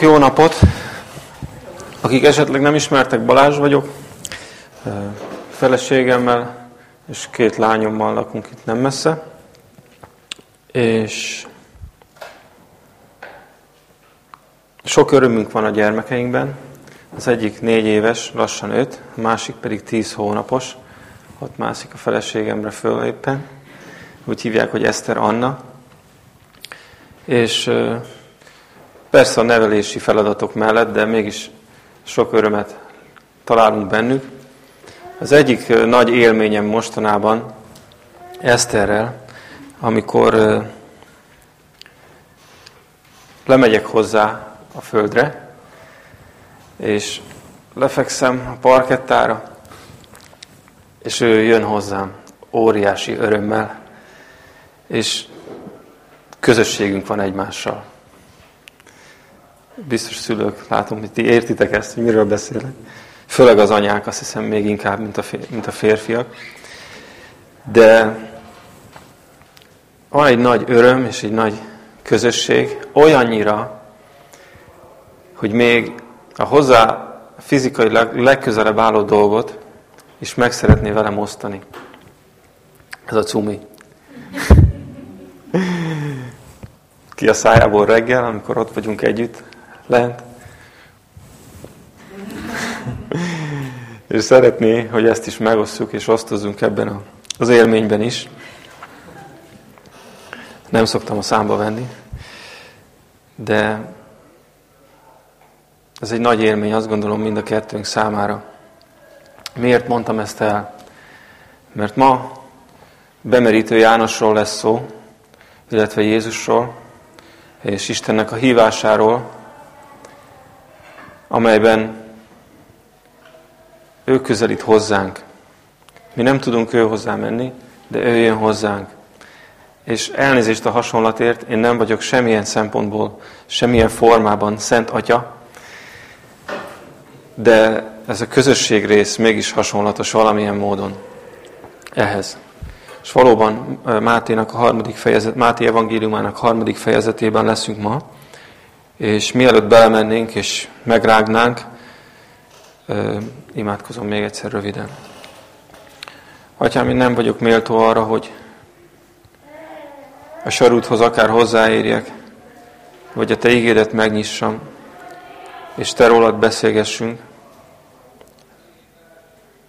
Jó napot! Akik esetleg nem ismertek, Balázs vagyok. Feleségemmel és két lányommal lakunk itt nem messze. És sok örömünk van a gyermekeinkben. Az egyik négy éves, lassan öt, a másik pedig tíz hónapos. Ott mászik a feleségemre föl éppen. Úgy hívják, hogy Eszter Anna. És Persze a nevelési feladatok mellett, de mégis sok örömet találunk bennük. Az egyik nagy élményem mostanában Eszterrel, amikor lemegyek hozzá a földre, és lefekszem a parkettára, és ő jön hozzám óriási örömmel, és közösségünk van egymással. Biztos szülők, látom, hogy ti értitek ezt, hogy miről beszélek. Főleg az anyák, azt hiszem még inkább, mint a, férfiak. De van egy nagy öröm és egy nagy közösség, olyannyira, hogy még a hozzá fizikai legközelebb álló dolgot is meg szeretné velem osztani. Ez a cumi. Ki a szájából reggel, amikor ott vagyunk együtt, lent. és szeretné, hogy ezt is megosszuk és osztozunk ebben az élményben is. Nem szoktam a számba venni, de ez egy nagy élmény, azt gondolom mind a kettőnk számára. Miért mondtam ezt el? Mert ma bemerítő Jánosról lesz szó, illetve Jézusról, és Istennek a hívásáról, amelyben ő közelít hozzánk. Mi nem tudunk ő hozzá menni, de ő jön hozzánk. És elnézést a hasonlatért, én nem vagyok semmilyen szempontból, semmilyen formában Szent Atya, de ez a közösség rész mégis hasonlatos valamilyen módon ehhez. És valóban Máténak a harmadik fejezet, Máté evangéliumának harmadik fejezetében leszünk ma, és mielőtt belemennénk és megrágnánk, imádkozom még egyszer röviden. Atyám, én nem vagyok méltó arra, hogy a sarúthoz akár hozzáérjek, vagy a Te ígédet megnyissam, és Te rólad beszélgessünk.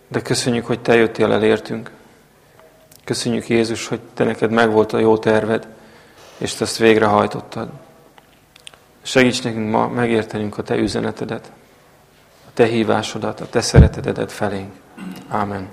De köszönjük, hogy Te jöttél el. Köszönjük Jézus, hogy Te neked megvolt a jó terved, és Te ezt végrehajtottad. Segíts nekünk ma megértenünk a Te üzenetedet, a Te hívásodat, a Te szeretetedet felénk. Ámen.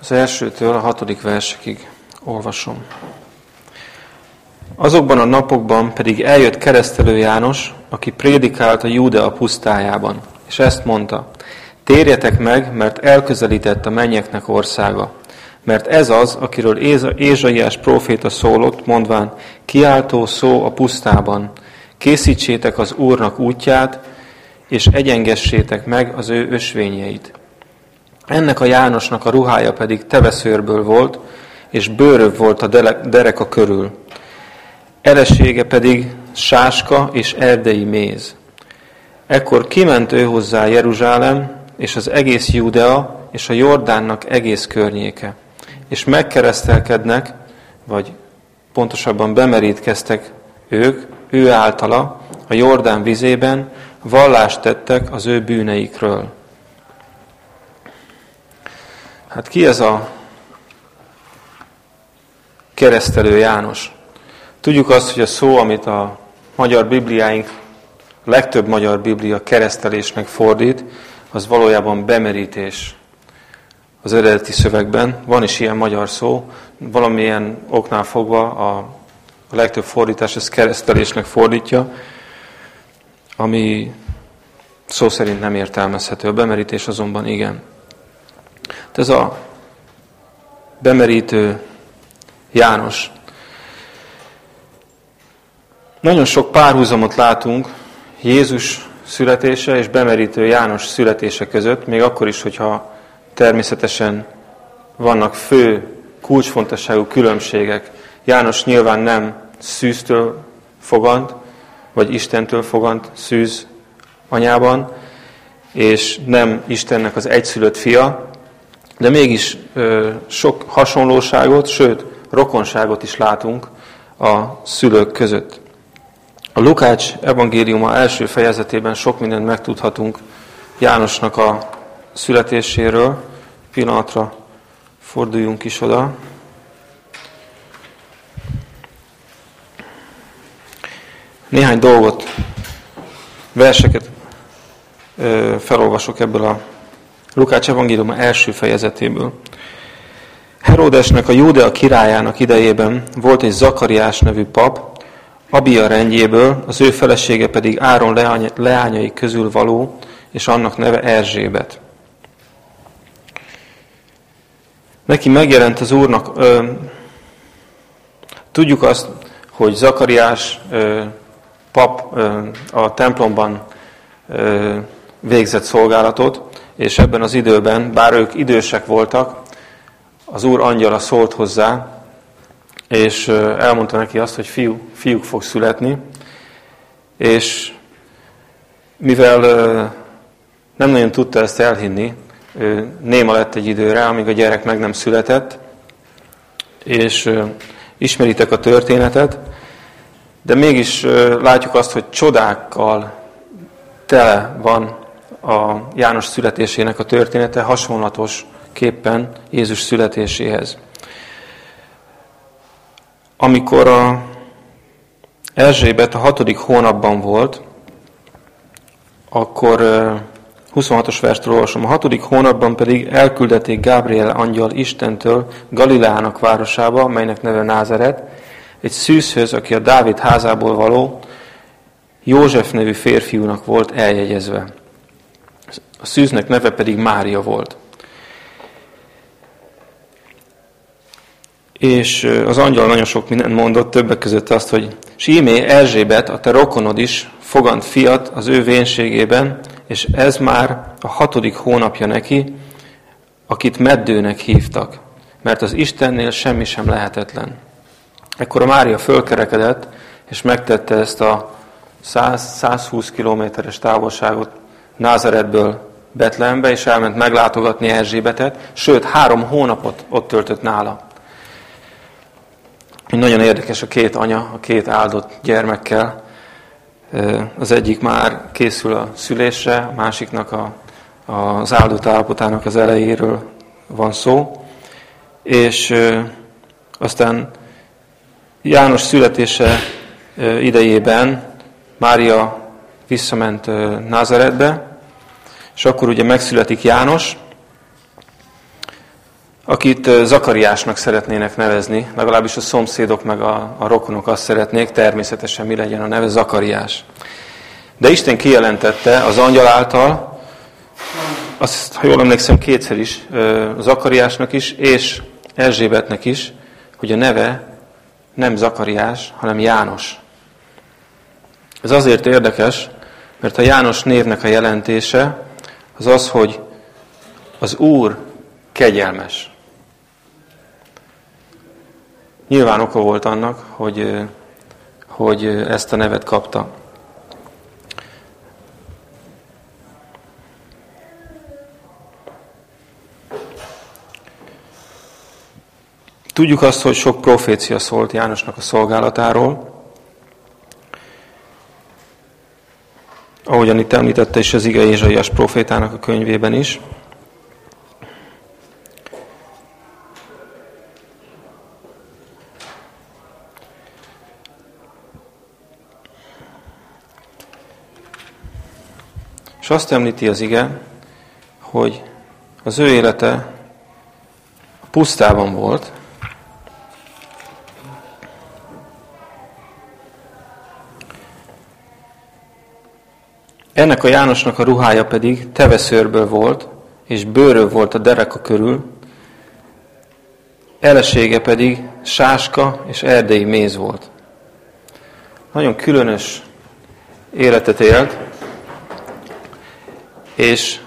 Az elsőtől a hatodik versekig olvasom. Azokban a napokban pedig eljött keresztelő János, aki prédikált a Júdea pusztájában, és ezt mondta, térjetek meg, mert elközelített a mennyeknek országa. Mert ez az, akiről Ézsaiás próféta szólott, mondván, kiáltó szó a pusztában, készítsétek az Úrnak útját, és egyengessétek meg az ő ösvényeit. Ennek a Jánosnak a ruhája pedig teveszőrből volt, és bőröv volt a dereka körül elesége pedig sáska és erdei méz. Ekkor kiment ő hozzá Jeruzsálem, és az egész Judea, és a Jordánnak egész környéke. És megkeresztelkednek, vagy pontosabban bemerítkeztek ők, ő általa, a Jordán vizében, vallást tettek az ő bűneikről. Hát ki ez a keresztelő János? Tudjuk azt, hogy a szó, amit a magyar bibliáink, a legtöbb magyar biblia keresztelésnek fordít, az valójában bemerítés az eredeti szövegben. Van is ilyen magyar szó, valamilyen oknál fogva a, a legtöbb fordítás ezt keresztelésnek fordítja, ami szó szerint nem értelmezhető. A bemerítés azonban igen. De ez a bemerítő János nagyon sok párhuzamot látunk Jézus születése és bemerítő János születése között, még akkor is, hogyha természetesen vannak fő, kulcsfontosságú különbségek. János nyilván nem szűztől fogant, vagy Istentől fogant szűz anyában, és nem Istennek az egyszülött fia, de mégis ö, sok hasonlóságot, sőt, rokonságot is látunk a szülők között. A Lukács evangéliuma első fejezetében sok mindent megtudhatunk Jánosnak a születéséről. Pillanatra forduljunk is oda. Néhány dolgot, verseket felolvasok ebből a Lukács evangéliuma első fejezetéből. Heródesnek, a Júdea királyának idejében volt egy Zakariás nevű pap, Abia rendjéből, az ő felesége pedig Áron leányai közül való, és annak neve Erzsébet. Neki megjelent az Úrnak, ö, tudjuk azt, hogy Zakariás ö, pap ö, a templomban ö, végzett szolgálatot, és ebben az időben, bár ők idősek voltak, az Úr angyala szólt hozzá, és elmondta neki azt, hogy fiú, fiúk fog születni, és mivel nem nagyon tudta ezt elhinni, néma lett egy időre, amíg a gyerek meg nem született, és ismeritek a történetet, de mégis látjuk azt, hogy csodákkal tele van a János születésének a története, hasonlatos képpen Jézus születéséhez. Amikor a Erzsébet a hatodik hónapban volt, akkor 26-os verstől olvasom, a hatodik hónapban pedig elküldették Gábriel angyal Istentől Galileának városába, melynek neve Názaret, egy szűzhöz, aki a Dávid házából való, József nevű férfiúnak volt eljegyezve. A szűznek neve pedig Mária volt. És az angyal nagyon sok mindent mondott, többek között azt, hogy Símé Erzsébet, a te rokonod is fogant fiat az ő vénségében, és ez már a hatodik hónapja neki, akit meddőnek hívtak, mert az Istennél semmi sem lehetetlen. Ekkor a Mária fölkerekedett, és megtette ezt a 100-120 kilométeres távolságot Názaretből Betlehembe, és elment meglátogatni Erzsébetet, sőt, három hónapot ott töltött nála. Nagyon érdekes a két anya, a két áldott gyermekkel. Az egyik már készül a szülésre, a másiknak a, az áldott állapotának az elejéről van szó. És aztán János születése idejében Mária visszament Názaretbe, és akkor ugye megszületik János, akit Zakariásnak szeretnének nevezni, legalábbis a szomszédok meg a, a rokonok azt szeretnék, természetesen mi legyen a neve Zakariás. De Isten kijelentette az angyal által, azt, ha jól emlékszem, kétszer is, Zakariásnak is, és Erzsébetnek is, hogy a neve nem Zakariás, hanem János. Ez azért érdekes, mert a János névnek a jelentése az az, hogy az Úr kegyelmes. Nyilván oka volt annak, hogy, hogy ezt a nevet kapta. Tudjuk azt, hogy sok profécia szólt Jánosnak a szolgálatáról, ahogyan itt említette is az ige Ézsaias profétának a könyvében is. És azt említi az ige, hogy az ő élete pusztában volt, Ennek a Jánosnak a ruhája pedig teveszőrből volt, és bőrő volt a dereka körül, elesége pedig sáska és erdei méz volt. Nagyon különös életet élt, és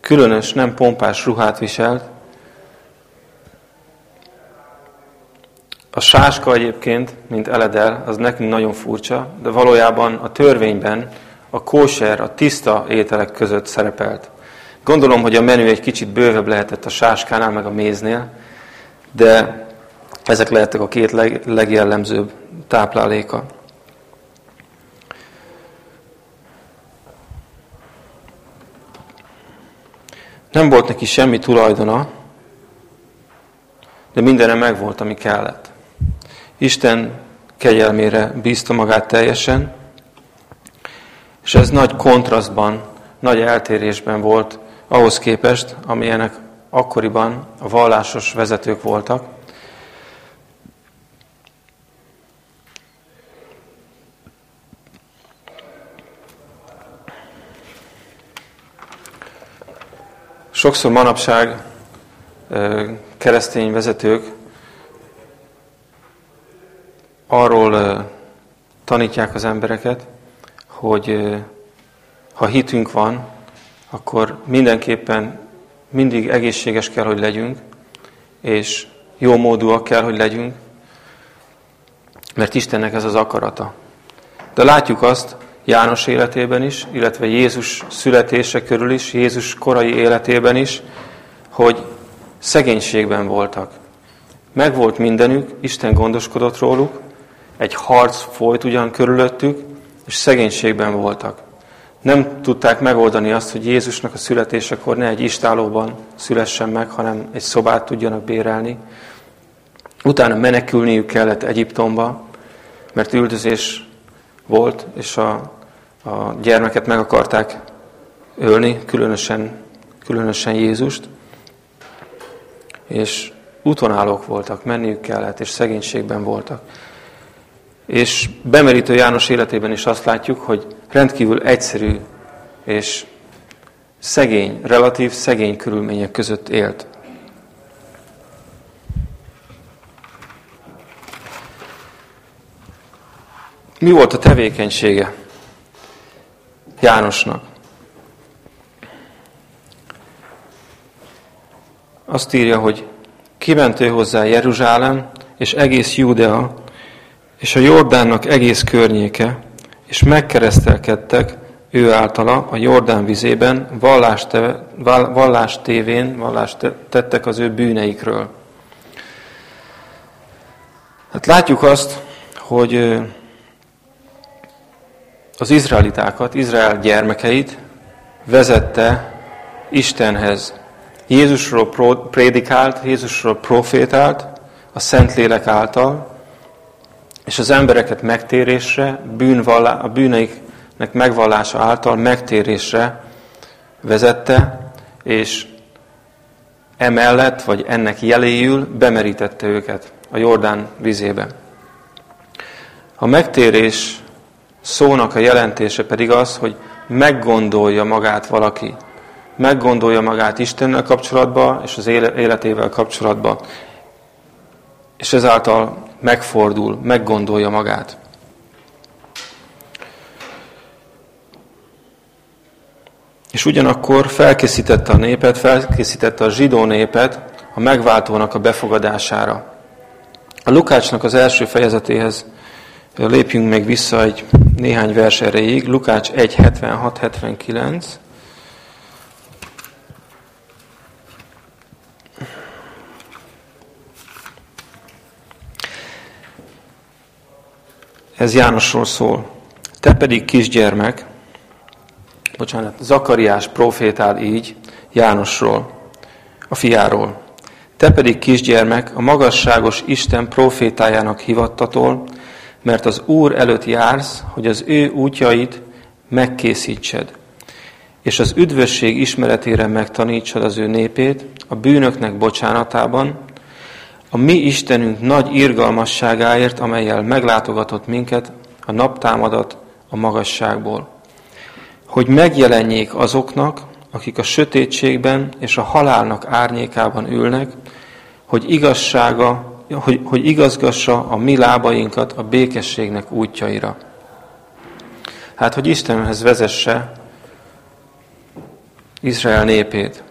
különös, nem pompás ruhát viselt. A sáska egyébként, mint eledel, az nekünk nagyon furcsa, de valójában a törvényben a kóser, a tiszta ételek között szerepelt. Gondolom, hogy a menü egy kicsit bővebb lehetett a sáskánál, meg a méznél, de ezek lehettek a két leg, legjellemzőbb tápláléka. Nem volt neki semmi tulajdona, de mindenre megvolt, ami kellett. Isten kegyelmére bízta magát teljesen, és ez nagy kontrasztban, nagy eltérésben volt ahhoz képest, amilyenek akkoriban a vallásos vezetők voltak. Sokszor manapság keresztény vezetők arról tanítják az embereket, hogy ha hitünk van, akkor mindenképpen mindig egészséges kell, hogy legyünk, és jó módúak kell, hogy legyünk, mert Istennek ez az akarata. De látjuk azt János életében is, illetve Jézus születése körül is, Jézus korai életében is, hogy szegénységben voltak. Megvolt mindenük, Isten gondoskodott róluk, egy harc folyt ugyan körülöttük, és szegénységben voltak nem tudták megoldani azt, hogy Jézusnak a születésekor ne egy istálóban szülessen meg, hanem egy szobát tudjanak bérelni. Utána menekülniük kellett Egyiptomba, mert üldözés volt, és a, a gyermeket meg akarták ölni, különösen, különösen Jézust. És útonállók voltak, menniük kellett, és szegénységben voltak. És bemerítő János életében is azt látjuk, hogy rendkívül egyszerű és szegény, relatív szegény körülmények között élt. Mi volt a tevékenysége Jánosnak? Azt írja, hogy kiment ő hozzá Jeruzsálem, és egész Júdea, és a Jordánnak egész környéke, és megkeresztelkedtek ő általa a Jordán vizében, vallást, vallást tévén, vallást tettek az ő bűneikről. Hát látjuk azt, hogy az izraelitákat, Izrael gyermekeit vezette Istenhez. Jézusról prédikált, Jézusról profétált, a Szentlélek által, és az embereket megtérésre, a bűneiknek megvallása által megtérésre vezette, és emellett, vagy ennek jeléül bemerítette őket a Jordán vizébe. A megtérés szónak a jelentése pedig az, hogy meggondolja magát valaki, meggondolja magát Istennel kapcsolatba és az életével kapcsolatba, és ezáltal megfordul, meggondolja magát. És ugyanakkor felkészítette a népet, felkészítette a zsidó népet a megváltónak a befogadására. A Lukácsnak az első fejezetéhez lépjünk még vissza egy néhány vers erejéig. Lukács 1.76-79. Ez Jánosról szól. Te pedig kisgyermek, bocsánat, Zakariás profétál így Jánosról, a fiáról. Te pedig kisgyermek, a magasságos Isten profétájának hivattatól, mert az Úr előtt jársz, hogy az ő útjait megkészítsed, és az üdvösség ismeretére megtanítsad az ő népét, a bűnöknek bocsánatában, a mi Istenünk nagy irgalmasságáért, amelyel meglátogatott minket a naptámadat a magasságból, hogy megjelenjék azoknak, akik a sötétségben és a halálnak árnyékában ülnek, hogy igazsága hogy, hogy igazgassa a mi lábainkat a békességnek útjaira. Hát, hogy Istenhez vezesse Izrael népét.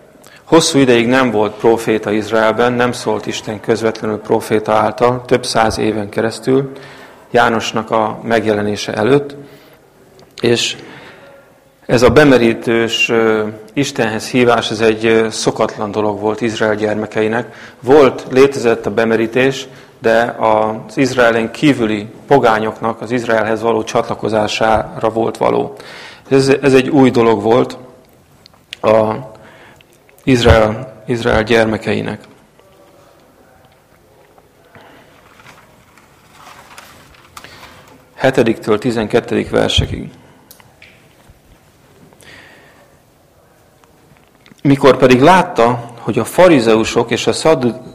Hosszú ideig nem volt proféta Izraelben, nem szólt Isten közvetlenül proféta által, több száz éven keresztül, Jánosnak a megjelenése előtt, és ez a bemerítős Istenhez hívás, ez egy szokatlan dolog volt Izrael gyermekeinek. Volt, létezett a bemerítés, de az Izraelen kívüli pogányoknak az Izraelhez való csatlakozására volt való. Ez, ez egy új dolog volt a Izrael, Izrael gyermekeinek. Hetediktől 12. versekig. Mikor pedig látta, hogy a farizeusok és a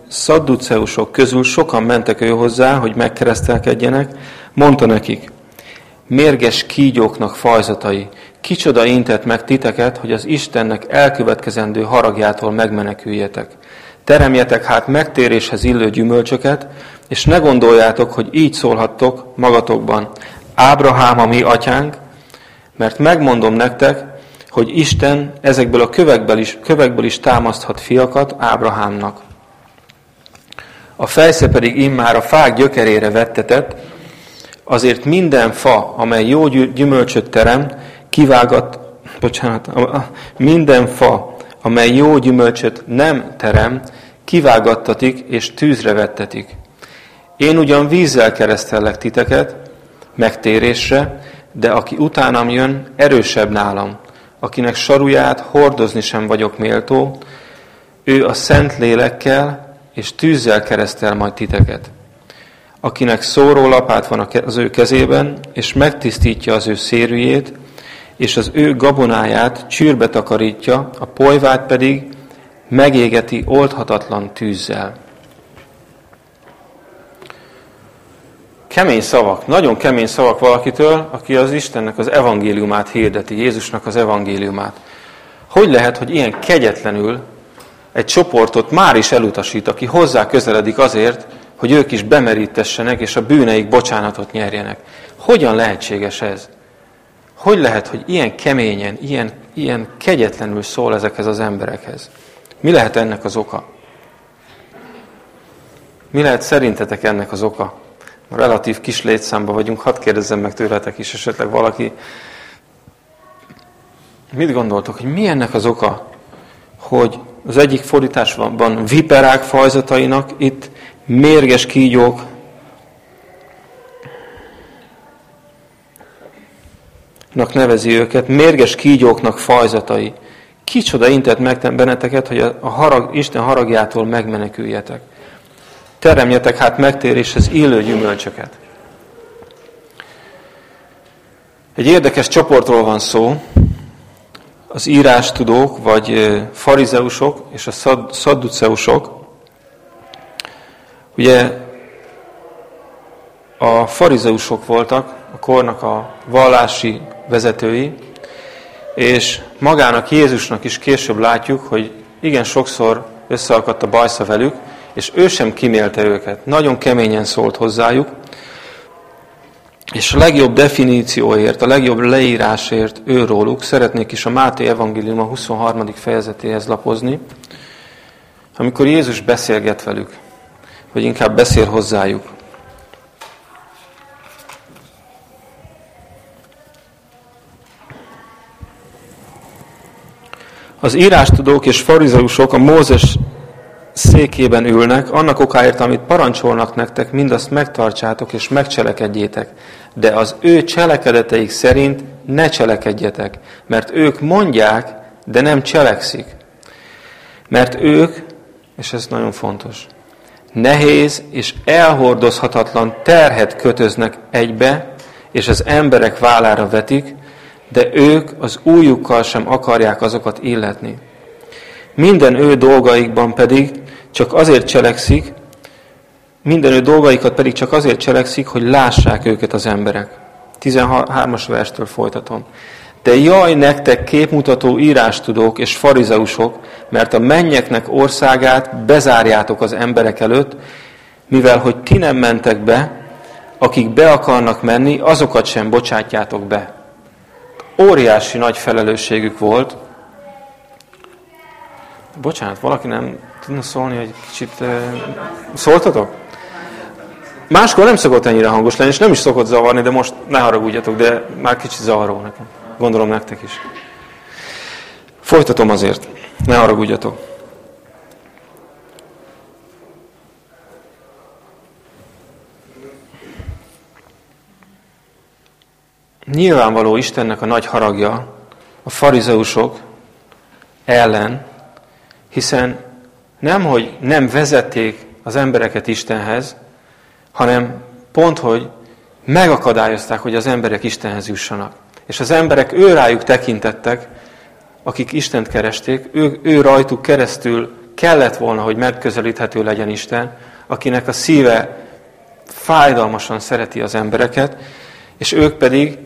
szadduceusok közül sokan mentek ő hozzá, hogy megkeresztelkedjenek, mondta nekik, mérges kígyóknak fajzatai, kicsoda intett meg titeket, hogy az Istennek elkövetkezendő haragjától megmeneküljetek. Teremjetek hát megtéréshez illő gyümölcsöket, és ne gondoljátok, hogy így szólhattok magatokban. Ábrahám a mi atyánk, mert megmondom nektek, hogy Isten ezekből a kövekből is, kövekből is támaszthat fiakat Ábrahámnak. A fejsze pedig immár a fák gyökerére vettetett, azért minden fa, amely jó gyümölcsöt terem, kivágat, bocsánat, minden fa, amely jó gyümölcsöt nem terem, kivágattatik és tűzre vettetik. Én ugyan vízzel keresztellek titeket, megtérésre, de aki utánam jön, erősebb nálam, akinek saruját hordozni sem vagyok méltó, ő a szent lélekkel és tűzzel keresztel majd titeket. Akinek szóró lapát van az ő kezében, és megtisztítja az ő szérűjét, és az ő gabonáját csűrbe takarítja, a polyvát pedig megégeti oldhatatlan tűzzel. Kemény szavak, nagyon kemény szavak valakitől, aki az Istennek az evangéliumát hirdeti, Jézusnak az evangéliumát. Hogy lehet, hogy ilyen kegyetlenül egy csoportot már is elutasít, aki hozzá közeledik azért, hogy ők is bemerítessenek, és a bűneik bocsánatot nyerjenek. Hogyan lehetséges ez? Hogy lehet, hogy ilyen keményen, ilyen, ilyen kegyetlenül szól ezekhez az emberekhez? Mi lehet ennek az oka? Mi lehet szerintetek ennek az oka? Relatív kis létszámban vagyunk, hadd kérdezzem meg tőletek is esetleg valaki, mit gondoltok, hogy mi ennek az oka, hogy az egyik fordításban viperák fajzatainak, itt mérges kígyók, nevezi őket, mérges kígyóknak fajzatai. Kicsoda intett meg benneteket, hogy a harag, Isten haragjától megmeneküljetek. Teremjetek hát megtéréshez élő gyümölcsöket. Egy érdekes csoportról van szó, az írástudók, vagy farizeusok és a szadduceusok. Ugye a farizeusok voltak a kornak a vallási vezetői, és magának Jézusnak is később látjuk, hogy igen sokszor összeakadt a bajsza velük, és ő sem kimélte őket. Nagyon keményen szólt hozzájuk, és a legjobb definícióért, a legjobb leírásért őróluk szeretnék is a Máté Evangélium a 23. fejezetéhez lapozni, amikor Jézus beszélget velük, vagy inkább beszél hozzájuk. Az írástudók és farizeusok a Mózes székében ülnek, annak okáért, amit parancsolnak nektek, mindazt megtartsátok és megcselekedjétek. De az ő cselekedeteik szerint ne cselekedjetek, mert ők mondják, de nem cselekszik. Mert ők, és ez nagyon fontos, nehéz és elhordozhatatlan terhet kötöznek egybe, és az emberek vállára vetik, de ők az újukkal sem akarják azokat illetni. Minden ő dolgaikban pedig csak azért cselekszik, minden ő dolgaikat pedig csak azért cselekszik, hogy lássák őket az emberek. 13-as verstől folytatom. De jaj nektek képmutató írástudók és farizeusok, mert a mennyeknek országát bezárjátok az emberek előtt, mivel hogy ti nem mentek be, akik be akarnak menni, azokat sem bocsátjátok be. Óriási nagy felelősségük volt. Bocsánat, valaki nem tudna szólni, hogy kicsit uh, szóltatok? Máskor nem szokott ennyire hangos lenni, és nem is szokott zavarni, de most ne haragudjatok, de már kicsit zavaró nekem. Gondolom nektek is. Folytatom azért, ne haragudjatok. Nyilvánvaló Istennek a nagy haragja a farizeusok ellen, hiszen nem, hogy nem vezették az embereket Istenhez, hanem pont, hogy megakadályozták, hogy az emberek Istenhez jussanak. És az emberek ő rájuk tekintettek, akik Istent keresték, ő, ő rajtuk keresztül kellett volna, hogy megközelíthető legyen Isten, akinek a szíve fájdalmasan szereti az embereket, és ők pedig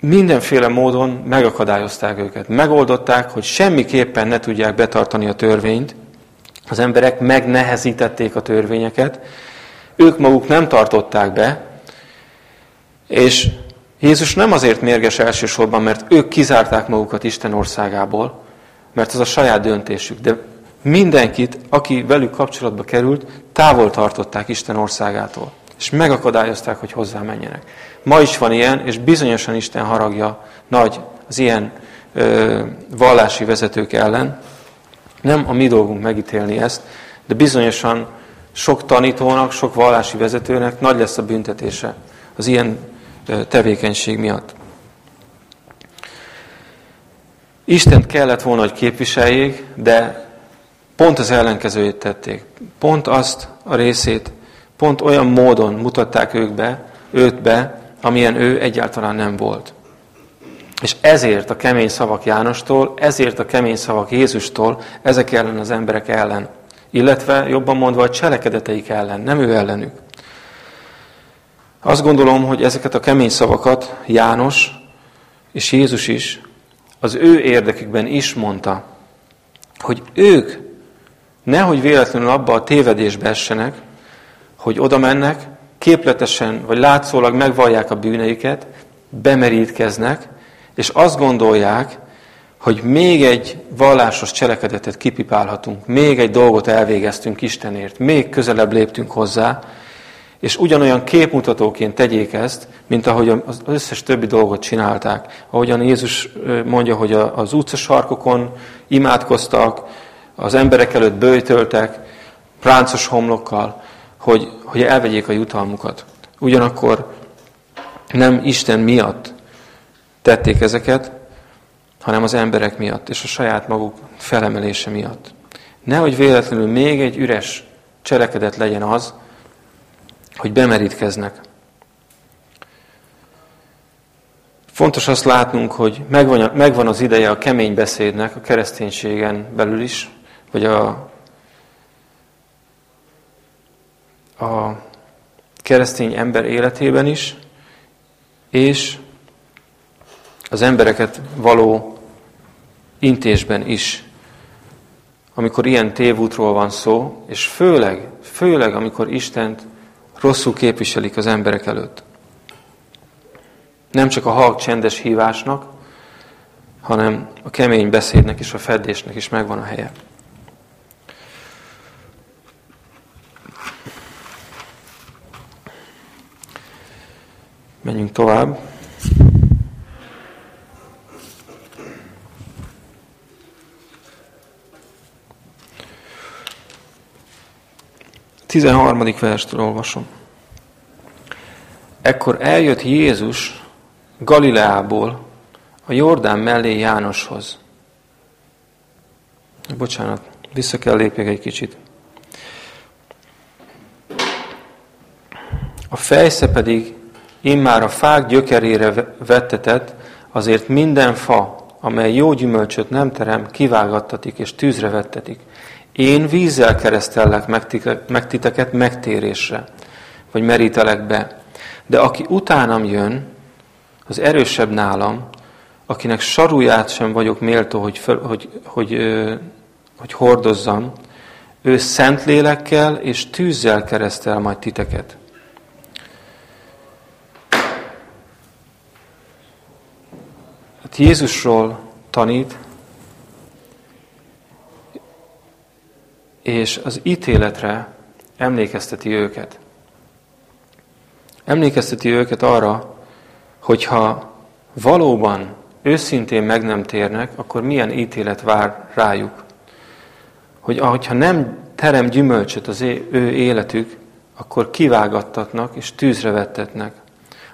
mindenféle módon megakadályozták őket. Megoldották, hogy semmiképpen ne tudják betartani a törvényt. Az emberek megnehezítették a törvényeket. Ők maguk nem tartották be, és Jézus nem azért mérges elsősorban, mert ők kizárták magukat Isten országából, mert az a saját döntésük, de mindenkit, aki velük kapcsolatba került, távol tartották Isten országától, és megakadályozták, hogy hozzá menjenek. Ma is van ilyen, és bizonyosan Isten haragja nagy az ilyen ö, vallási vezetők ellen. Nem a mi dolgunk megítélni ezt, de bizonyosan sok tanítónak, sok vallási vezetőnek nagy lesz a büntetése az ilyen tevékenység miatt. Istent kellett volna, hogy képviseljék, de pont az ellenkezőjét tették. Pont azt a részét, pont olyan módon mutatták ők be, őt be, amilyen ő egyáltalán nem volt. És ezért a kemény szavak Jánostól, ezért a kemény szavak Jézustól, ezek ellen az emberek ellen. Illetve jobban mondva a cselekedeteik ellen, nem ő ellenük. Azt gondolom, hogy ezeket a kemény szavakat János és Jézus is az ő érdekükben is mondta, hogy ők nehogy véletlenül abba a tévedésbe essenek, hogy oda mennek, képletesen vagy látszólag megvallják a bűneiket, bemerítkeznek, és azt gondolják, hogy még egy vallásos cselekedetet kipipálhatunk, még egy dolgot elvégeztünk Istenért, még közelebb léptünk hozzá, és ugyanolyan képmutatóként tegyék ezt, mint ahogy az összes többi dolgot csinálták. Ahogyan Jézus mondja, hogy az utcasarkokon imádkoztak, az emberek előtt bőjtöltek, ráncos homlokkal, hogy, hogy elvegyék a jutalmukat. Ugyanakkor nem Isten miatt tették ezeket, hanem az emberek miatt, és a saját maguk felemelése miatt. Nehogy véletlenül még egy üres cselekedet legyen az, hogy bemerítkeznek. Fontos azt látnunk, hogy megvan, megvan az ideje a kemény beszédnek a kereszténységen belül is, vagy a, a keresztény ember életében is, és az embereket való intésben is, amikor ilyen tévútról van szó, és főleg, főleg amikor Istent rosszul képviselik az emberek előtt. Nem csak a halk csendes hívásnak, hanem a kemény beszédnek és a feddésnek is megvan a helye. Menjünk tovább. Tizenharmadik verstől olvasom. Ekkor eljött Jézus Galileából a Jordán mellé Jánoshoz. Bocsánat, vissza kell lépjek egy kicsit. A fejsze pedig immár a fák gyökerére vettetett, azért minden fa, amely jó gyümölcsöt nem terem, kivágattatik és tűzre vettetik. Én vízzel keresztellek meg titeket megtérésre, vagy merítelek be. De aki utánam jön, az erősebb nálam, akinek saruját sem vagyok méltó, hogy, fel, hogy, hogy, hogy, hogy hordozzam, ő szent lélekkel és tűzzel keresztel majd titeket. Hát Jézusról tanít, és az ítéletre emlékezteti őket. Emlékezteti őket arra, hogyha valóban őszintén meg nem térnek, akkor milyen ítélet vár rájuk. Hogy ahogyha nem terem gyümölcsöt az ő életük, akkor kivágattatnak és tűzre vettetnek.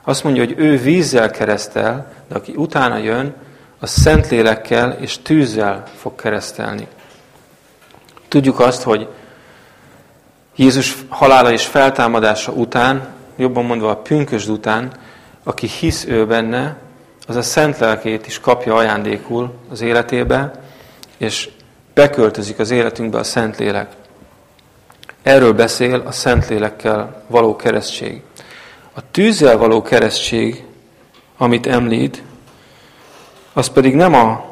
Azt mondja, hogy ő vízzel keresztel, de aki utána jön, az szentlélekkel és tűzzel fog keresztelni. Tudjuk azt, hogy Jézus halála és feltámadása után, jobban mondva a pünkösd után, aki hisz ő benne, az a szent lelkét is kapja ajándékul az életébe, és beköltözik az életünkbe a szent lélek. Erről beszél a szent lélekkel való keresztség. A tűzzel való keresztség, amit említ, az pedig nem a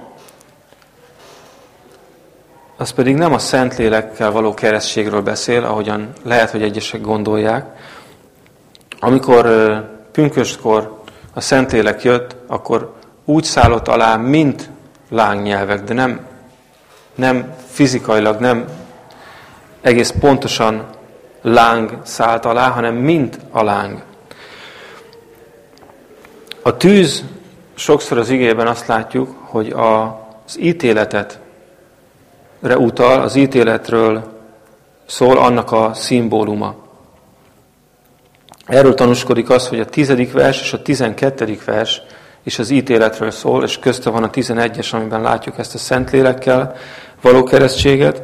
az pedig nem a Szentlélekkel való keresztségről beszél, ahogyan lehet, hogy egyesek gondolják. Amikor pünköstkor a Szentlélek jött, akkor úgy szállott alá, mint lángnyelvek, de nem, nem fizikailag, nem egész pontosan láng szállt alá, hanem mint a láng. A tűz sokszor az igében azt látjuk, hogy az ítéletet utal, az ítéletről szól annak a szimbóluma. Erről tanúskodik az, hogy a tizedik vers és a tizenkettedik vers is az ítéletről szól, és közte van a tizenegyes, amiben látjuk ezt a Szentlélekkel való keresztséget,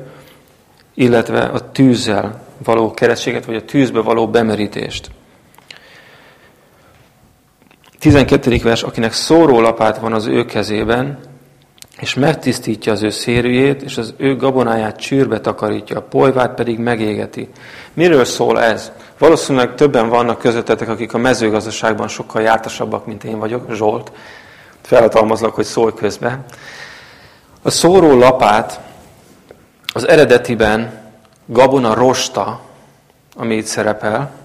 illetve a tűzzel való keresztséget, vagy a tűzbe való bemerítést. 12. vers, akinek szórólapát van az ő kezében, és megtisztítja az ő szérűjét, és az ő gabonáját csűrbe takarítja, a polyvát pedig megégeti. Miről szól ez? Valószínűleg többen vannak közöttetek, akik a mezőgazdaságban sokkal jártasabbak, mint én vagyok, Zsolt. Felhatalmazlak, hogy szólj közbe. A szóró lapát az eredetiben gabona rosta, ami itt szerepel,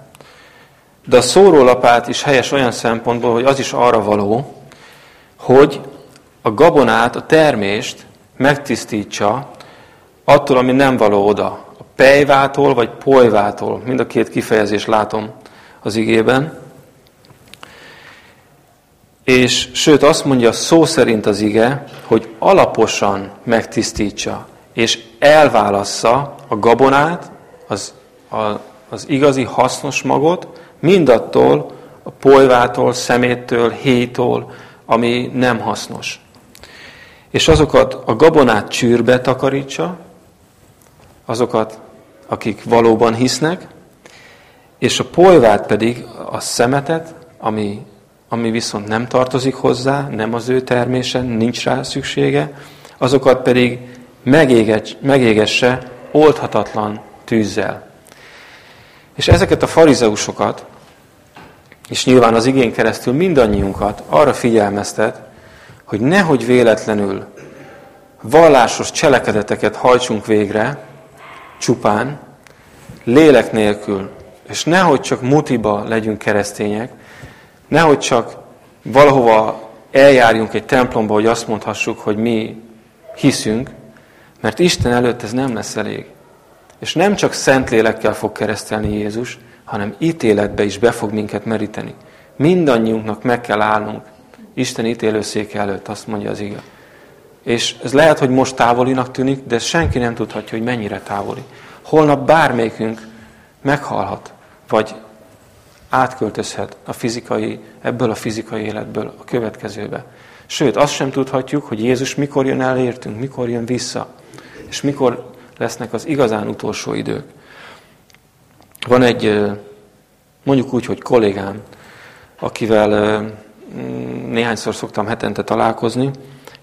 de a szórólapát is helyes olyan szempontból, hogy az is arra való, hogy a gabonát, a termést megtisztítsa attól, ami nem való oda. A pejvától vagy polyvától. Mind a két kifejezést látom az igében. És sőt azt mondja szó szerint az ige, hogy alaposan megtisztítsa, és elválassza a gabonát, az, a, az igazi hasznos magot, mindattól, a polyvától, szeméttől, héjtól, ami nem hasznos és azokat a gabonát csűrbe takarítsa, azokat, akik valóban hisznek, és a polyvát pedig a szemetet, ami, ami viszont nem tartozik hozzá, nem az ő termése, nincs rá szüksége, azokat pedig megégesse oldhatatlan tűzzel. És ezeket a farizeusokat, és nyilván az igény keresztül mindannyiunkat arra figyelmeztet, hogy nehogy véletlenül vallásos cselekedeteket hajtsunk végre, csupán, lélek nélkül, és nehogy csak mutiba legyünk keresztények, nehogy csak valahova eljárjunk egy templomba, hogy azt mondhassuk, hogy mi hiszünk, mert Isten előtt ez nem lesz elég. És nem csak szent lélekkel fog keresztelni Jézus, hanem ítéletbe is be fog minket meríteni. Mindannyiunknak meg kell állnunk Isten ítélőszéke előtt, azt mondja az igaz. És ez lehet, hogy most távolinak tűnik, de senki nem tudhatja, hogy mennyire távoli. Holnap bármelyikünk meghalhat, vagy átköltözhet a fizikai, ebből a fizikai életből a következőbe. Sőt, azt sem tudhatjuk, hogy Jézus mikor jön el értünk, mikor jön vissza, és mikor lesznek az igazán utolsó idők. Van egy, mondjuk úgy, hogy kollégám, akivel néhányszor szoktam hetente találkozni,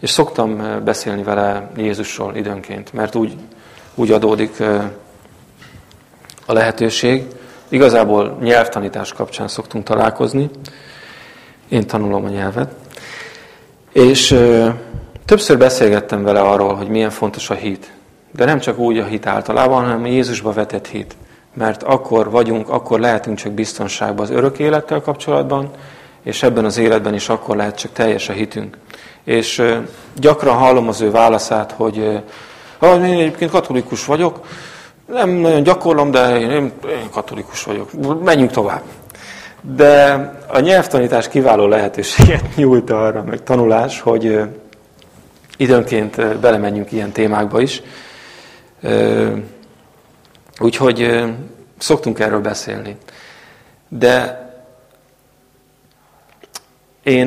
és szoktam beszélni vele Jézusról időnként, mert úgy, úgy adódik a lehetőség. Igazából nyelvtanítás kapcsán szoktunk találkozni. Én tanulom a nyelvet. És többször beszélgettem vele arról, hogy milyen fontos a hit. De nem csak úgy a hit általában, hanem Jézusba vetett hit. Mert akkor vagyunk, akkor lehetünk csak biztonságban az örök élettel kapcsolatban, és ebben az életben is akkor lehet csak teljes a hitünk. És gyakran hallom az ő válaszát, hogy ha én egyébként katolikus vagyok, nem nagyon gyakorlom, de én, én katolikus vagyok. Menjünk tovább. De a nyelvtanítás kiváló lehetőséget nyújt arra, meg tanulás, hogy időnként belemenjünk ilyen témákba is. Úgyhogy szoktunk erről beszélni. De én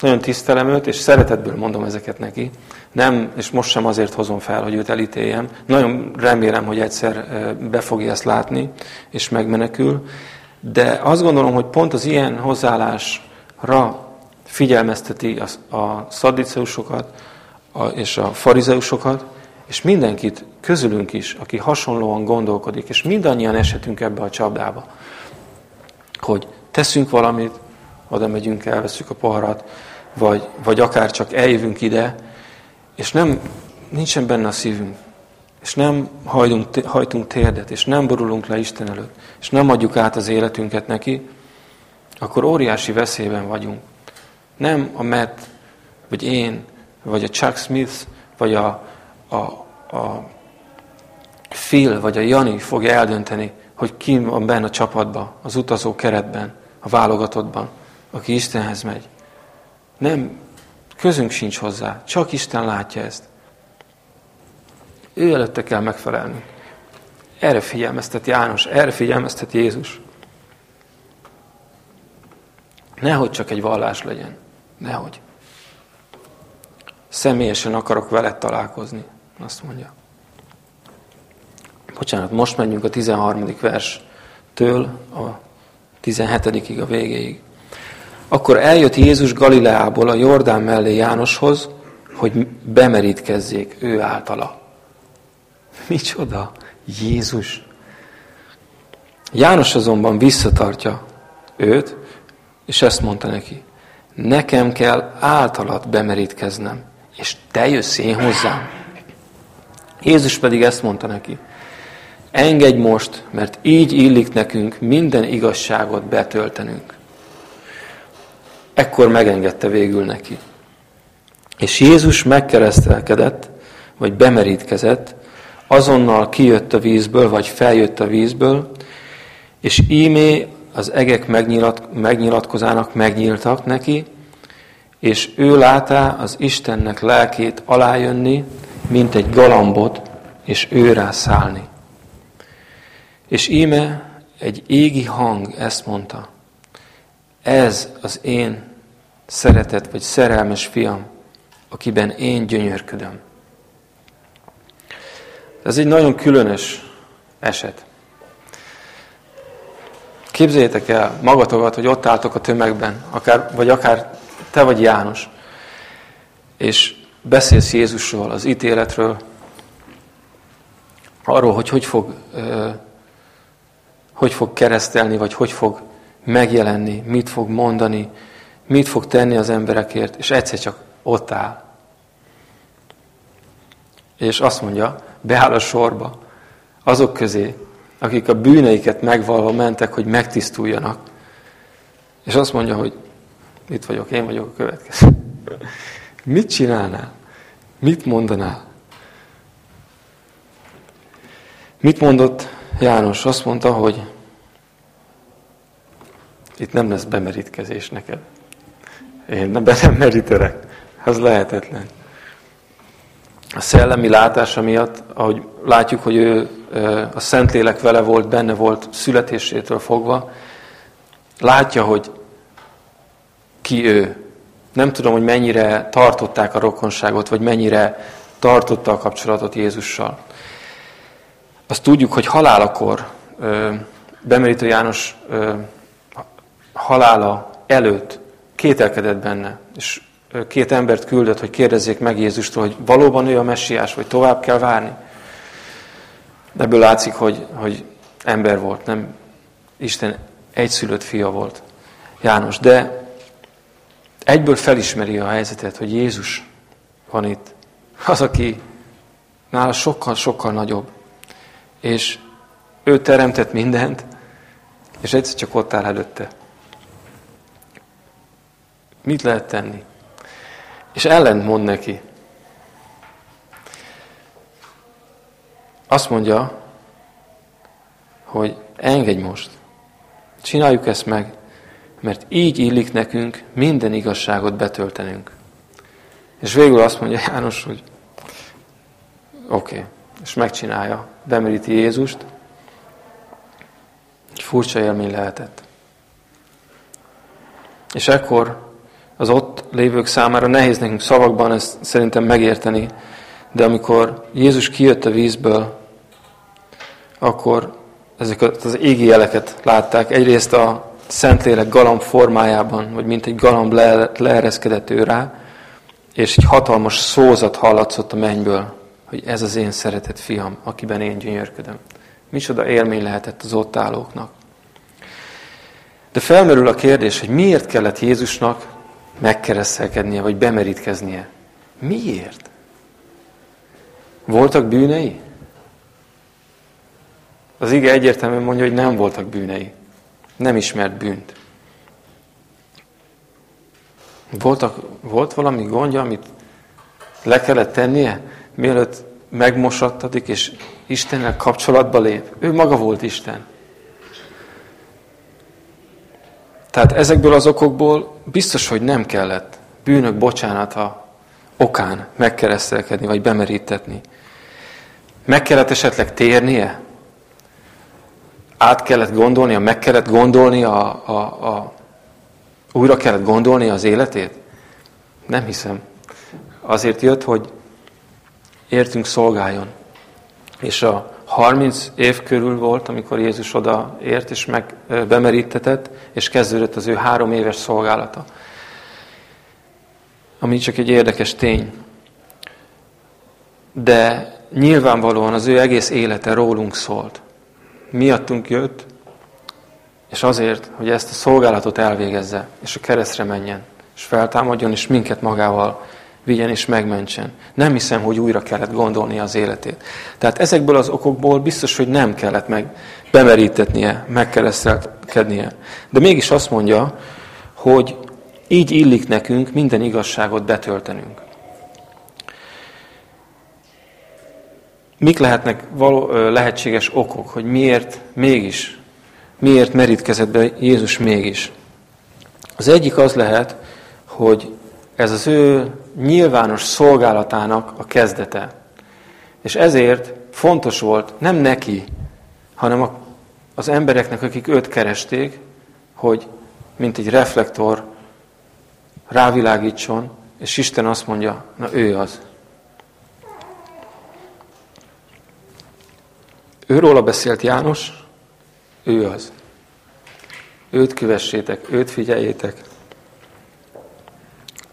nagyon tisztelem őt, és szeretetből mondom ezeket neki. Nem, és most sem azért hozom fel, hogy őt elítéljem. Nagyon remélem, hogy egyszer be fogja ezt látni, és megmenekül. De azt gondolom, hogy pont az ilyen hozzáállásra figyelmezteti a, a és a farizeusokat, és mindenkit közülünk is, aki hasonlóan gondolkodik, és mindannyian esetünk ebbe a csapdába, hogy teszünk valamit, oda megyünk, elveszük a poharat, vagy, vagy akár csak eljövünk ide, és nem, nincsen benne a szívünk, és nem hajtunk, hajtunk térdet, és nem borulunk le Isten előtt, és nem adjuk át az életünket neki, akkor óriási veszélyben vagyunk. Nem a Matt, vagy én, vagy a Chuck Smith, vagy a, a, a Phil, vagy a Jani fogja eldönteni, hogy ki van benne a csapatban, az utazó keretben, a válogatottban, aki Istenhez megy. Nem, közünk sincs hozzá, csak Isten látja ezt. Ő előtte kell megfelelni. Erre figyelmeztet János, erre figyelmeztet Jézus. Nehogy csak egy vallás legyen. Nehogy. Személyesen akarok veled találkozni, azt mondja. Bocsánat, most menjünk a 13. verstől a 17. a végéig. Akkor eljött Jézus Galileából a Jordán mellé Jánoshoz, hogy bemerítkezzék ő általa. Micsoda? Jézus. János azonban visszatartja őt, és ezt mondta neki. Nekem kell általad bemerítkeznem, és te jössz én hozzám. Jézus pedig ezt mondta neki. Engedj most, mert így illik nekünk minden igazságot betöltenünk. Ekkor megengedte végül neki. És Jézus megkeresztelkedett, vagy bemerítkezett, azonnal kijött a vízből, vagy feljött a vízből, és ímé az egek megnyilat, megnyilatkozának megnyíltak neki, és ő látá az Istennek lelkét alájönni, mint egy galambot, és ő rá szállni. És íme egy égi hang ezt mondta, ez az én szeretett vagy szerelmes fiam, akiben én gyönyörködöm. Ez egy nagyon különös eset. Képzeljétek el magatokat, hogy ott álltok a tömegben, akár, vagy akár te vagy János, és beszélsz Jézusról, az ítéletről, arról, hogy hogy fog, hogy fog keresztelni, vagy hogy fog megjelenni, mit fog mondani, mit fog tenni az emberekért, és egyszer csak ott áll. És azt mondja, beáll a sorba, azok közé, akik a bűneiket megvalva mentek, hogy megtisztuljanak. És azt mondja, hogy itt vagyok, én vagyok a következő. Mit csinálnál? Mit mondanál? Mit mondott János? Azt mondta, hogy itt nem lesz bemerítkezés neked. Én be nem merítelek. Az lehetetlen. A szellemi látása miatt, ahogy látjuk, hogy ő a Szentlélek vele volt, benne volt születésétől fogva, látja, hogy ki ő. Nem tudom, hogy mennyire tartották a rokonságot, vagy mennyire tartotta a kapcsolatot Jézussal. Azt tudjuk, hogy halálakor Bemerítő János halála előtt kételkedett benne, és két embert küldött, hogy kérdezzék meg Jézustól, hogy valóban ő a messiás, vagy tovább kell várni. Ebből látszik, hogy, hogy ember volt, nem Isten egyszülött fia volt János. De egyből felismeri a helyzetet, hogy Jézus van itt. Az, aki nála sokkal-sokkal nagyobb. És ő teremtett mindent, és egyszer csak ott áll előtte. Mit lehet tenni? És ellent mond neki. Azt mondja, hogy engedj most. Csináljuk ezt meg, mert így illik nekünk minden igazságot betöltenünk. És végül azt mondja János, hogy oké, okay. és megcsinálja, bemeríti Jézust. Egy furcsa élmény lehetett. És ekkor az ott lévők számára nehéz nekünk szavakban ezt szerintem megérteni, de amikor Jézus kijött a vízből, akkor ezeket az égi jeleket látták. Egyrészt a Szentlélek galamb formájában, vagy mint egy galamb le, leereszkedett ő rá, és egy hatalmas szózat hallatszott a mennyből, hogy ez az én szeretett fiam, akiben én gyönyörködöm. Micsoda élmény lehetett az ott állóknak. De felmerül a kérdés, hogy miért kellett Jézusnak megkeresztelkednie, vagy bemerítkeznie. Miért? Voltak bűnei? Az ige egyértelműen mondja, hogy nem voltak bűnei. Nem ismert bűnt. Voltak, volt valami gondja, amit le kellett tennie, mielőtt megmosattadik, és Istennel kapcsolatba lép. Ő maga volt Isten. Tehát ezekből az okokból biztos, hogy nem kellett bűnök bocsánata okán megkeresztelkedni, vagy bemerítetni. Meg kellett esetleg térnie? Át kellett gondolnia, meg kellett gondolni a, a, a újra kellett gondolni az életét? Nem hiszem. Azért jött, hogy értünk szolgáljon. És a 30 év körül volt, amikor Jézus oda ért és meg bemerítetett, és kezdődött az ő három éves szolgálata. Ami csak egy érdekes tény. De nyilvánvalóan az ő egész élete rólunk szólt. Miattunk jött, és azért, hogy ezt a szolgálatot elvégezze, és a keresztre menjen, és feltámadjon, és minket magával vigyen és megmentsen. Nem hiszem, hogy újra kellett gondolni az életét. Tehát ezekből az okokból biztos, hogy nem kellett meg bemerítetnie, megkeresztelkednie. De mégis azt mondja, hogy így illik nekünk minden igazságot betöltenünk. Mik lehetnek való, lehetséges okok, hogy miért mégis, miért merítkezett be Jézus mégis? Az egyik az lehet, hogy ez az ő nyilvános szolgálatának a kezdete. És ezért fontos volt nem neki, hanem az embereknek, akik őt keresték, hogy mint egy reflektor rávilágítson, és Isten azt mondja, na ő az. Őróla beszélt János, ő az. Őt kövessétek, őt figyeljétek.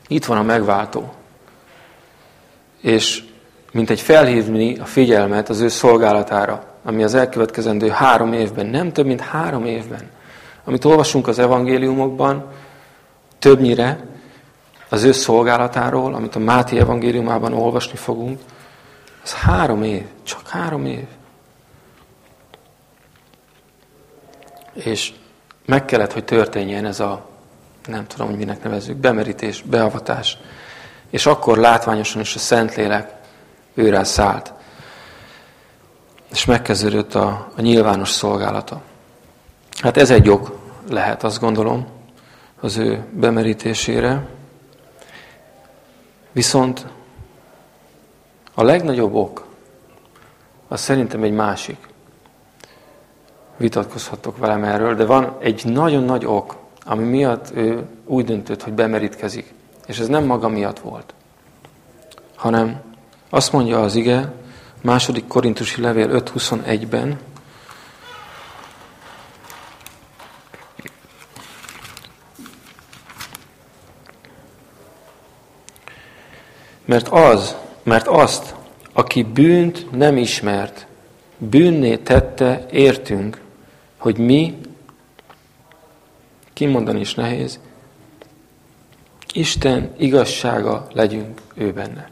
Itt van a megváltó. És mint egy felhívni a figyelmet az ő szolgálatára, ami az elkövetkezendő három évben, nem több, mint három évben, amit olvasunk az evangéliumokban, többnyire az ő szolgálatáról, amit a Máté evangéliumában olvasni fogunk, az három év, csak három év. És meg kellett, hogy történjen ez a nem tudom, hogy minek nevezzük, bemerítés, beavatás. És akkor látványosan is a Szentlélek őrá szállt. És megkezdődött a, a nyilvános szolgálata. Hát ez egy ok lehet, azt gondolom, az ő bemerítésére. Viszont a legnagyobb ok, az szerintem egy másik. Vitatkozhatok velem erről, de van egy nagyon nagy ok, ami miatt ő úgy döntött, hogy bemerítkezik. És ez nem maga miatt volt, hanem azt mondja az ige, második korintusi levél 5.21-ben, Mert az, mert azt, aki bűnt nem ismert, bűnné tette értünk, hogy mi kimondani is nehéz, Isten igazsága legyünk ő benne.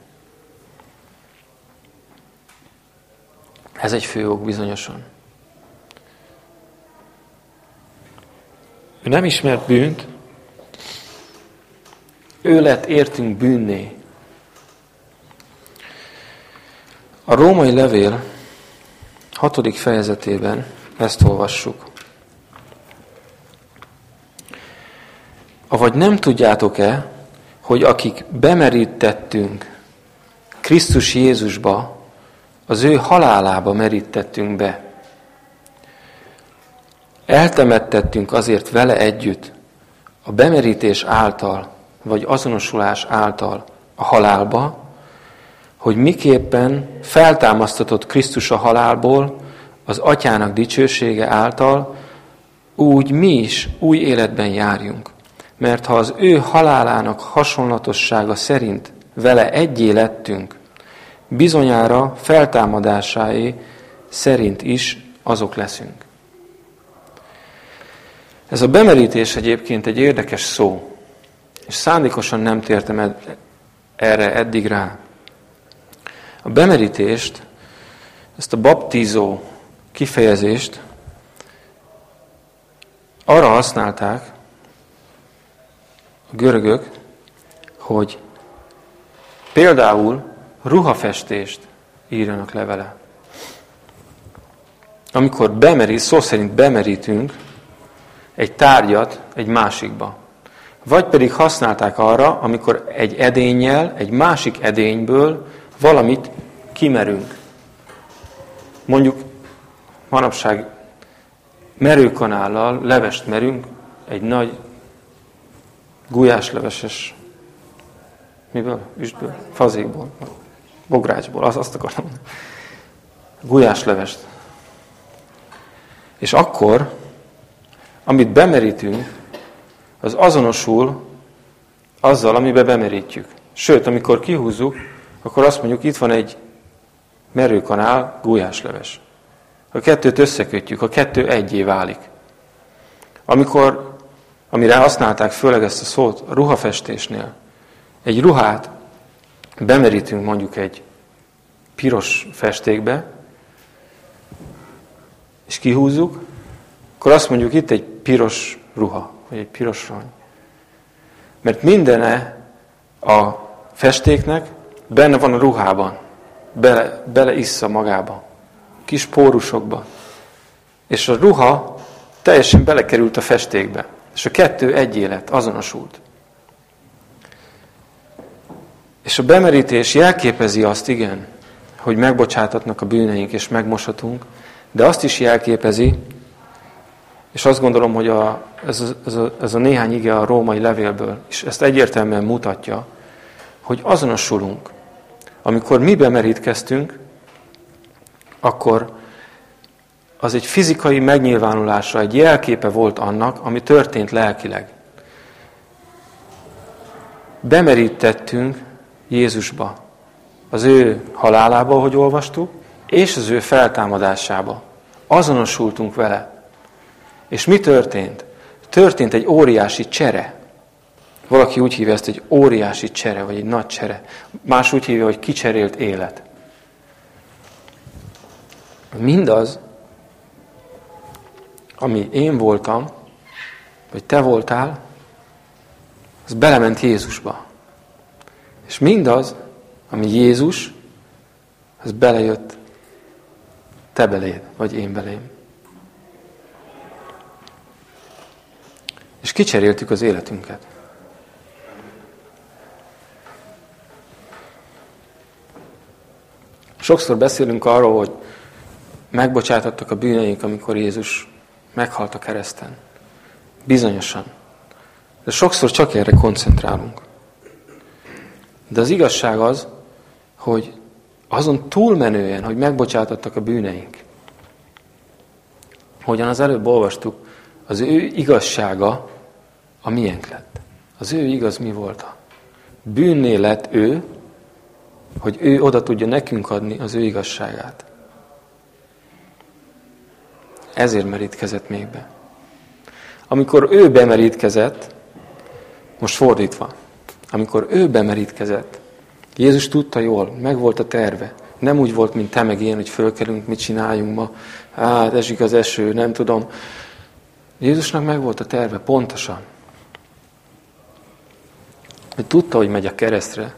Ez egy fő ok bizonyosan. Ő nem ismert bűnt, ő lett értünk bűnné. A római levél hatodik fejezetében ezt olvassuk. Avagy nem tudjátok-e, hogy akik bemerítettünk Krisztus Jézusba, az ő halálába merítettünk be. Eltemettettünk azért vele együtt a bemerítés által, vagy azonosulás által a halálba, hogy miképpen feltámasztatott Krisztus a halálból az atyának dicsősége által, úgy mi is új életben járjunk. Mert ha az ő halálának hasonlatossága szerint vele egyé lettünk, bizonyára feltámadásáé szerint is azok leszünk. Ez a bemerítés egyébként egy érdekes szó, és szándékosan nem tértem ed- erre eddig rá. A bemerítést, ezt a baptizó kifejezést arra használták a görögök, hogy például ruhafestést írjanak levele. Amikor bemerít, szó szerint bemerítünk egy tárgyat egy másikba. Vagy pedig használták arra, amikor egy edényel, egy másik edényből valamit kimerünk. Mondjuk manapság merőkanállal levest merünk, egy nagy gulyásleveses, miből? Üstből? Fazékból bográcsból, az, azt akartam mondani. Gulyáslevest. És akkor, amit bemerítünk, az azonosul azzal, amiben bemerítjük. Sőt, amikor kihúzzuk, akkor azt mondjuk, itt van egy merőkanál, gulyásleves. A kettőt összekötjük, a kettő egyé válik. Amikor, amire használták főleg ezt a szót, a ruhafestésnél, egy ruhát bemerítünk mondjuk egy piros festékbe, és kihúzzuk, akkor azt mondjuk itt egy piros ruha, vagy egy piros rony. Mert mindene a festéknek benne van a ruhában, bele, bele issza magába, kis pórusokba. És a ruha teljesen belekerült a festékbe. És a kettő egy élet, azonosult. És a bemerítés jelképezi azt, igen, hogy megbocsátatnak a bűneink és megmoshatunk, de azt is jelképezi, és azt gondolom, hogy a, ez, a, ez, a, ez a néhány ige a római levélből, és ezt egyértelműen mutatja, hogy azonosulunk. Amikor mi bemerítkeztünk, akkor az egy fizikai megnyilvánulása, egy jelképe volt annak, ami történt lelkileg. Bemerítettünk Jézusba, az ő halálába, hogy olvastuk, és az ő feltámadásába. Azonosultunk vele. És mi történt? Történt egy óriási csere. Valaki úgy hívja ezt, egy óriási csere, vagy egy nagy csere. Más úgy hívja, hogy kicserélt élet. Mindaz, ami én voltam, vagy te voltál, az belement Jézusba. És mindaz, ami Jézus, az belejött te beléd, vagy én belém. És kicseréltük az életünket. Sokszor beszélünk arról, hogy megbocsátottak a bűneink, amikor Jézus meghalt a kereszten. Bizonyosan. De sokszor csak erre koncentrálunk. De az igazság az, hogy azon túlmenően, hogy megbocsátottak a bűneink, hogyan az előbb olvastuk, az ő igazsága a miénk lett. Az ő igaz mi volt? Bűnné lett ő, hogy ő oda tudja nekünk adni az ő igazságát. Ezért merítkezett még be. Amikor ő bemerítkezett, most fordítva, amikor ő bemerítkezett, Jézus tudta jól, meg volt a terve. Nem úgy volt, mint te meg én, hogy fölkelünk, mit csináljunk ma. Hát, esik az eső, nem tudom. Jézusnak meg volt a terve, pontosan. Ő tudta, hogy megy a keresztre.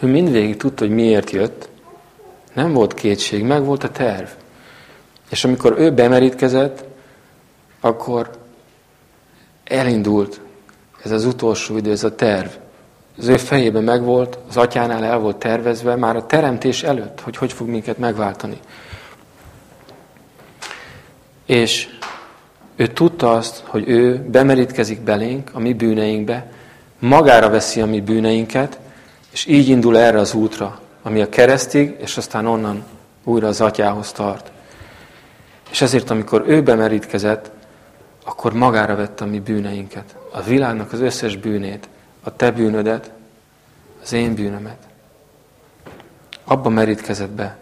Ő mindvégig tudta, hogy miért jött. Nem volt kétség, meg volt a terv. És amikor ő bemerítkezett, akkor elindult ez az utolsó idő, ez a terv. Az ő fejében megvolt, az atyánál el volt tervezve, már a teremtés előtt, hogy hogy fog minket megváltani. És ő tudta azt, hogy ő bemerítkezik belénk, a mi bűneinkbe, magára veszi a mi bűneinket, és így indul erre az útra, ami a keresztig, és aztán onnan újra az atyához tart. És ezért, amikor ő bemerítkezett, akkor magára vette a mi bűneinket. A világnak az összes bűnét, a te bűnödet, az én bűnömet. Abba merítkezett be.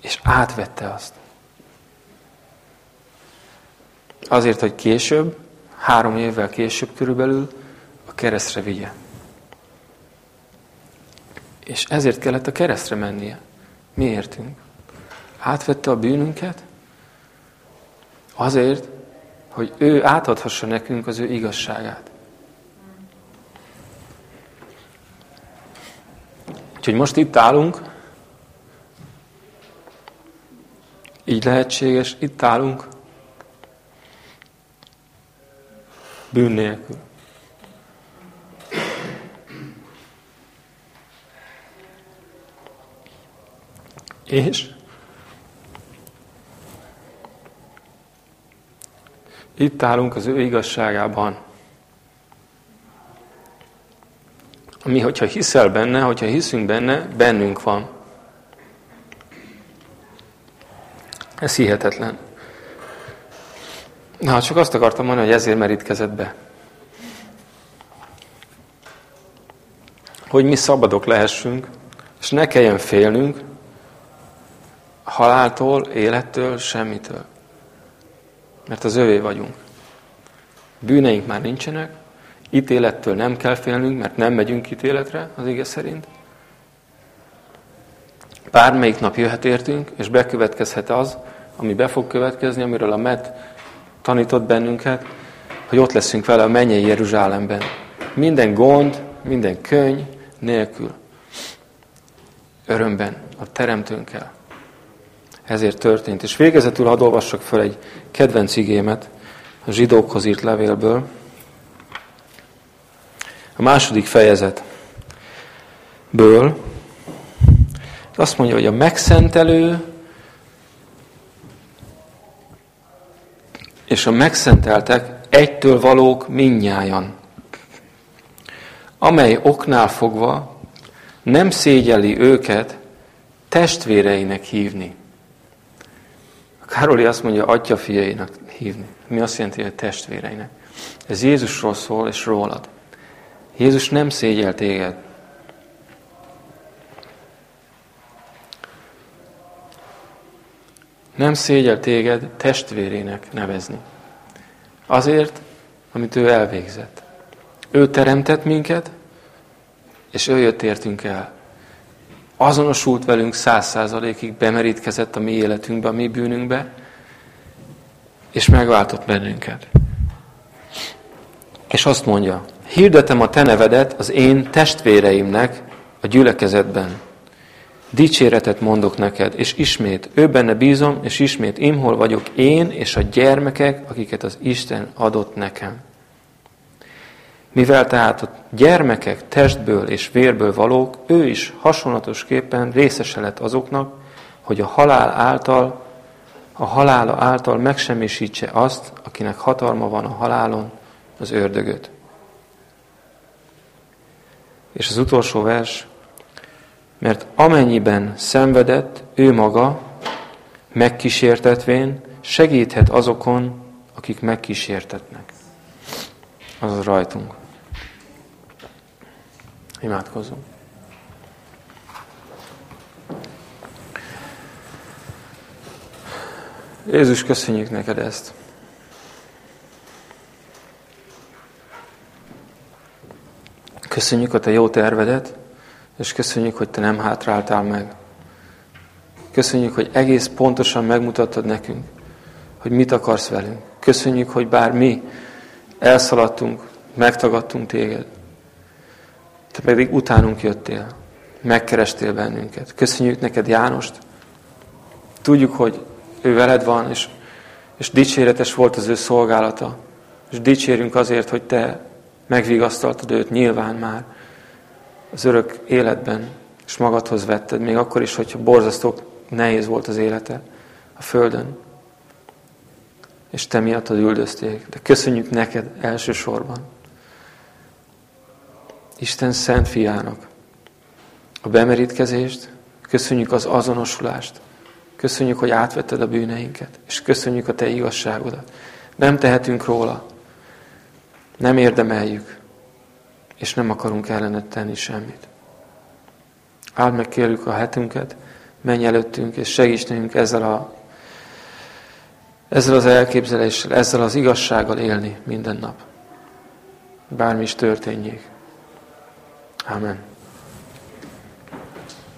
És átvette azt. Azért, hogy később, három évvel később körülbelül a keresztre vigye. És ezért kellett a keresztre mennie. Miértünk? Átvette a bűnünket, azért, hogy ő átadhassa nekünk az ő igazságát. Úgyhogy most itt állunk, így lehetséges, itt állunk, bűn nélkül. És itt állunk az ő igazságában. Ami, hogyha hiszel benne, hogyha hiszünk benne, bennünk van. Ez hihetetlen. Na, csak azt akartam mondani, hogy ezért merítkezett be. Hogy mi szabadok lehessünk, és ne kelljen félnünk, haláltól, élettől, semmitől. Mert az övé vagyunk. Bűneink már nincsenek, ítélettől nem kell félnünk, mert nem megyünk ítéletre az ige szerint. Bármelyik nap jöhet értünk, és bekövetkezhet az, ami be fog következni, amiről a Met tanított bennünket, hogy ott leszünk vele a mennyei Jeruzsálemben. Minden gond, minden könyv nélkül. Örömben, a teremtőnkkel. Ezért történt. És végezetül hadd olvassak fel egy kedvenc igémet a zsidókhoz írt levélből. A második fejezetből azt mondja, hogy a megszentelő és a megszenteltek egytől valók minnyájan, amely oknál fogva nem szégyeli őket testvéreinek hívni. Károli azt mondja, atya fiainak hívni. Mi azt jelenti, hogy testvéreinek. Ez Jézusról szól, és rólad. Jézus nem szégyel téged. Nem szégyel téged testvérének nevezni. Azért, amit ő elvégzett. Ő teremtett minket, és ő jött értünk el azonosult velünk száz százalékig, bemerítkezett a mi életünkbe, a mi bűnünkbe, és megváltott bennünket. És azt mondja, hirdetem a te nevedet az én testvéreimnek a gyülekezetben. Dicséretet mondok neked, és ismét, ő benne bízom, és ismét imhol vagyok én és a gyermekek, akiket az Isten adott nekem. Mivel tehát a gyermekek testből és vérből valók, ő is hasonlatosképpen részese lett azoknak, hogy a halál által, a halála által megsemmisítse azt, akinek hatalma van a halálon, az ördögöt. És az utolsó vers, mert amennyiben szenvedett, ő maga, megkísértetvén, segíthet azokon, akik megkísértetnek. Az rajtunk. Imádkozzunk. Jézus, köszönjük neked ezt. Köszönjük a te jó tervedet, és köszönjük, hogy te nem hátráltál meg. Köszönjük, hogy egész pontosan megmutattad nekünk, hogy mit akarsz velünk. Köszönjük, hogy bár mi elszaladtunk, megtagadtunk téged, te pedig utánunk jöttél, megkerestél bennünket. Köszönjük neked Jánost. Tudjuk, hogy ő veled van, és, és dicséretes volt az ő szolgálata. És dicsérünk azért, hogy Te megvigasztaltad őt nyilván már az örök életben, és magadhoz vetted, még akkor is, hogyha borzasztó nehéz volt az élete a Földön. És te miattad üldözték. De köszönjük neked elsősorban. Isten szent fiának a bemerítkezést, köszönjük az azonosulást, köszönjük, hogy átvetted a bűneinket, és köszönjük a te igazságodat. Nem tehetünk róla, nem érdemeljük, és nem akarunk ellenet tenni semmit. Áld meg kérjük a hetünket, menj előttünk, és segíts nekünk ezzel, a, ezzel az elképzeléssel, ezzel az igazsággal élni minden nap. Bármi is történjék. Amen.